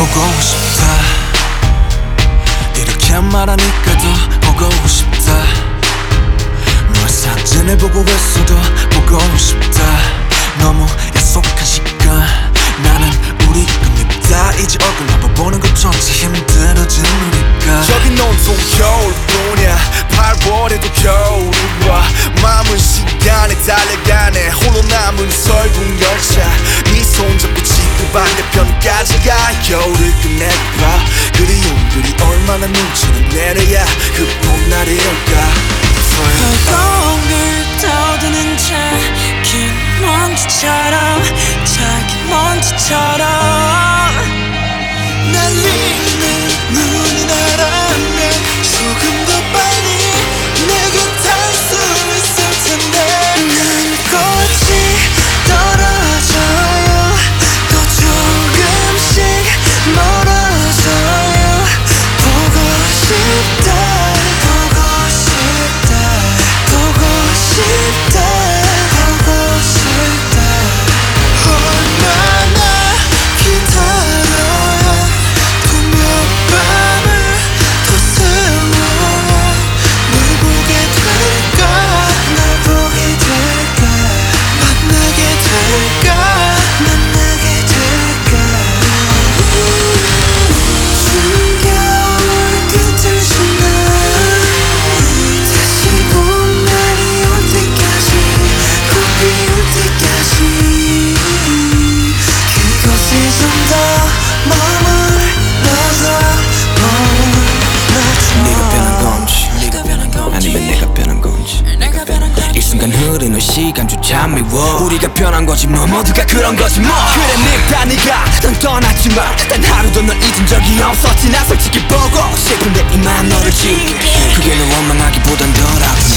보고 싶다. 이렇게 말하니까 더 보고 싶다. 너의 사진을 보고 있어도 보고 싶다. 너무 약속한 시간 나는 우리 겁니다. 이제 얼굴 한번 보는 것조차 힘들어진 우리가. 저긴 온통 겨울뿐이야. 8월에도 겨울이 와. 마음은 시간에 달려가네. 홀로 남은 설국 열차 반대편까지 가. 겨울을 끝내봐. 그리움들이 얼마나 눈치를 내려야 그 봄날이 올까? 공을 떠드는 작은 먼지처럼 작은 먼지처럼 흐르는 시간조차 미워. 우리가 변한 거지 뭐 모두가 그런 거지 뭐. 그래 네가 네가 넌 떠났지만 단 하루도 널 잊은 적이 없었지. 나 솔직히 보고 싶은데 이만 너를 지울게. 그게 널 원망하기보단 덜 아프니